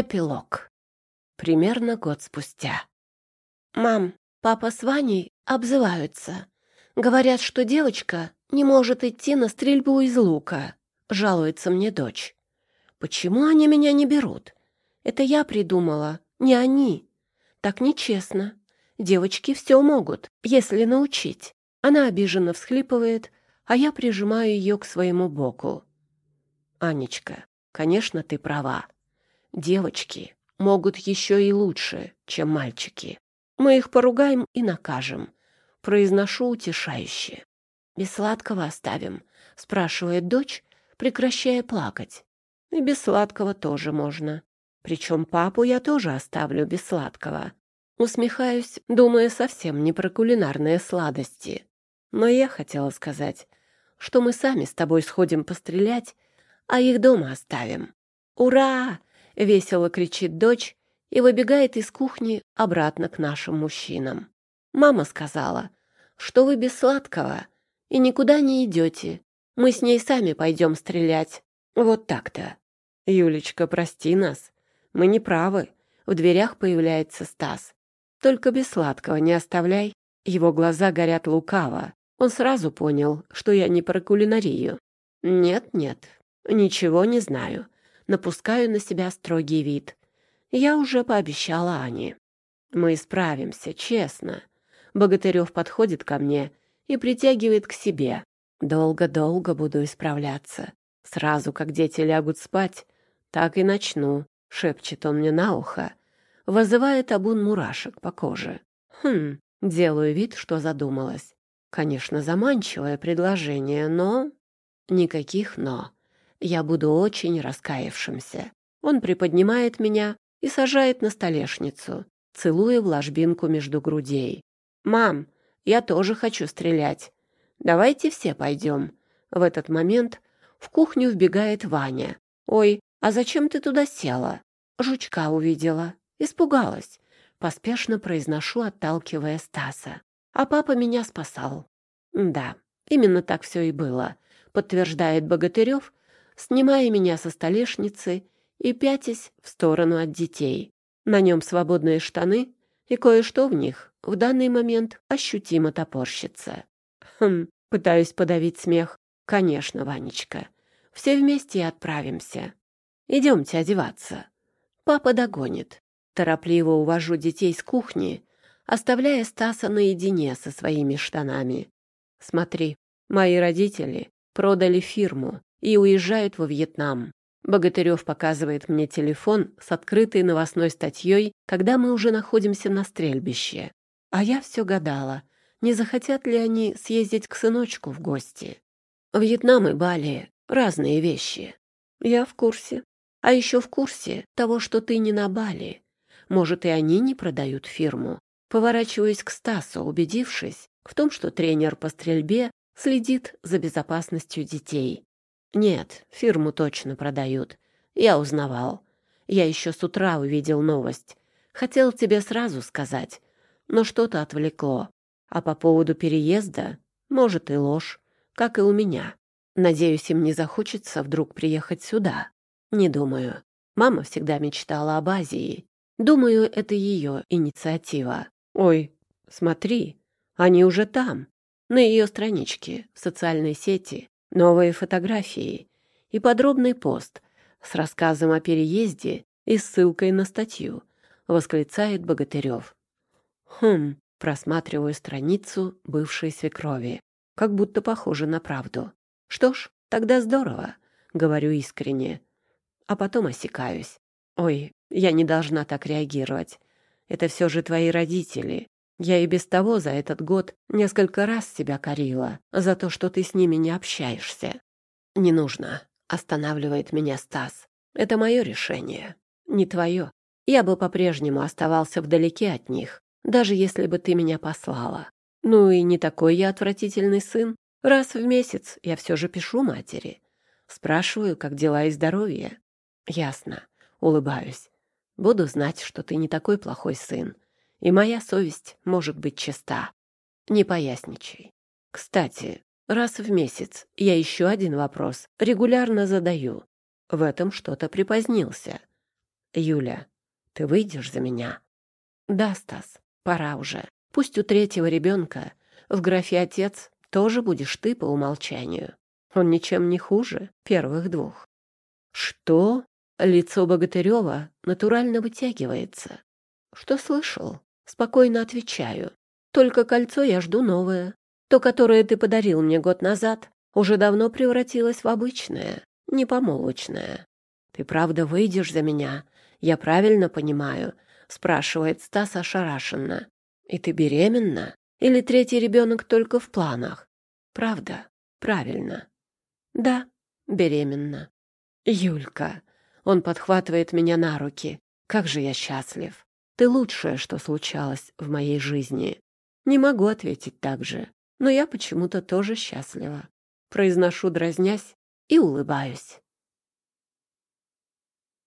Эпилог. Примерно год спустя. «Мам, папа с Ваней обзываются. Говорят, что девочка не может идти на стрельбу из лука», — жалуется мне дочь. «Почему они меня не берут? Это я придумала, не они. Так нечестно. Девочки все могут, если научить». Она обиженно всхлипывает, а я прижимаю ее к своему боку. «Анечка, конечно, ты права. Девочки могут еще и лучше, чем мальчики. Мы их поругаем и накажем. Произношу утешающе. «Без сладкого оставим?» — спрашивает дочь, прекращая плакать. «И без сладкого тоже можно. Причем папу я тоже оставлю без сладкого». Усмехаюсь, думая совсем не про кулинарные сладости. Но я хотела сказать, что мы сами с тобой сходим пострелять, а их дома оставим. «Ура!» Весело кричит дочь и выбегает из кухни обратно к нашим мужчинам. Мама сказала, что вы без сладкого и никуда не идете. Мы с ней сами пойдем стрелять. Вот так-то. Юлечка, прости нас. Мы не правы. В дверях появляется Стас. Только без сладкого не оставляй. Его глаза горят лукаво. Он сразу понял, что я не про кулинарию. Нет-нет, ничего не знаю напускаю на себя строгий вид. Я уже пообещала Ане. Мы справимся, честно. Богатырев подходит ко мне и притягивает к себе. Долго-долго буду исправляться. Сразу, как дети лягут спать, так и начну, шепчет он мне на ухо. Вызывает обун мурашек по коже. Хм, делаю вид, что задумалась. Конечно, заманчивое предложение, но... Никаких «но» я буду очень раскаявшимся. Он приподнимает меня и сажает на столешницу, целуя в ложбинку между грудей. «Мам, я тоже хочу стрелять. Давайте все пойдем». В этот момент в кухню вбегает Ваня. «Ой, а зачем ты туда села?» Жучка увидела. Испугалась. Поспешно произношу, отталкивая Стаса. А папа меня спасал. Да, именно так все и было, подтверждает Богатырев снимая меня со столешницы и пятясь в сторону от детей. На нем свободные штаны, и кое-что в них в данный момент ощутимо топорщится. Хм, пытаюсь подавить смех. Конечно, Ванечка. Все вместе и отправимся. Идемте одеваться. Папа догонит. Торопливо увожу детей с кухни, оставляя Стаса наедине со своими штанами. Смотри, мои родители продали фирму, и уезжают во Вьетнам. Богатырев показывает мне телефон с открытой новостной статьей, когда мы уже находимся на стрельбище. А я все гадала, не захотят ли они съездить к сыночку в гости. Вьетнам и Бали — разные вещи. Я в курсе. А еще в курсе того, что ты не на Бали. Может, и они не продают фирму. Поворачиваюсь к Стасу, убедившись в том, что тренер по стрельбе следит за безопасностью детей. Нет, фирму точно продают. Я узнавал. Я еще с утра увидел новость. Хотел тебе сразу сказать, но что-то отвлекло. А по поводу переезда, может и ложь, как и у меня. Надеюсь, им не захочется вдруг приехать сюда. Не думаю. Мама всегда мечтала об Азии. Думаю, это ее инициатива. Ой, смотри, они уже там, на ее страничке в социальной сети. Новые фотографии и подробный пост с рассказом о переезде и ссылкой на статью, восклицает Богатырев. Хм, просматриваю страницу бывшей свекрови. Как будто похоже на правду. Что ж, тогда здорово, говорю искренне. А потом осекаюсь. Ой, я не должна так реагировать. Это все же твои родители. Я и без того за этот год несколько раз себя корила за то, что ты с ними не общаешься. Не нужно, останавливает меня Стас. Это мое решение, не твое. Я бы по-прежнему оставался вдалеке от них, даже если бы ты меня послала. Ну и не такой я отвратительный сын. Раз в месяц я все же пишу матери. Спрашиваю, как дела и здоровье. Ясно. Улыбаюсь. Буду знать, что ты не такой плохой сын и моя совесть может быть чиста. Не поясничай. Кстати, раз в месяц я еще один вопрос регулярно задаю. В этом что-то припозднился. Юля, ты выйдешь за меня? Да, Стас, пора уже. Пусть у третьего ребенка в графе «отец» тоже будешь ты по умолчанию. Он ничем не хуже первых двух. Что? Лицо Богатырева натурально вытягивается. Что слышал? Спокойно отвечаю. Только кольцо я жду новое. То, которое ты подарил мне год назад, уже давно превратилось в обычное, не помолвочное. Ты правда выйдешь за меня? Я правильно понимаю? Спрашивает Стас ошарашенно. И ты беременна? Или третий ребенок только в планах? Правда? Правильно. Да, беременна. Юлька. Он подхватывает меня на руки. Как же я счастлив. Ты лучшее, что случалось в моей жизни. Не могу ответить так же, но я почему-то тоже счастлива. Произношу, дразнясь, и улыбаюсь.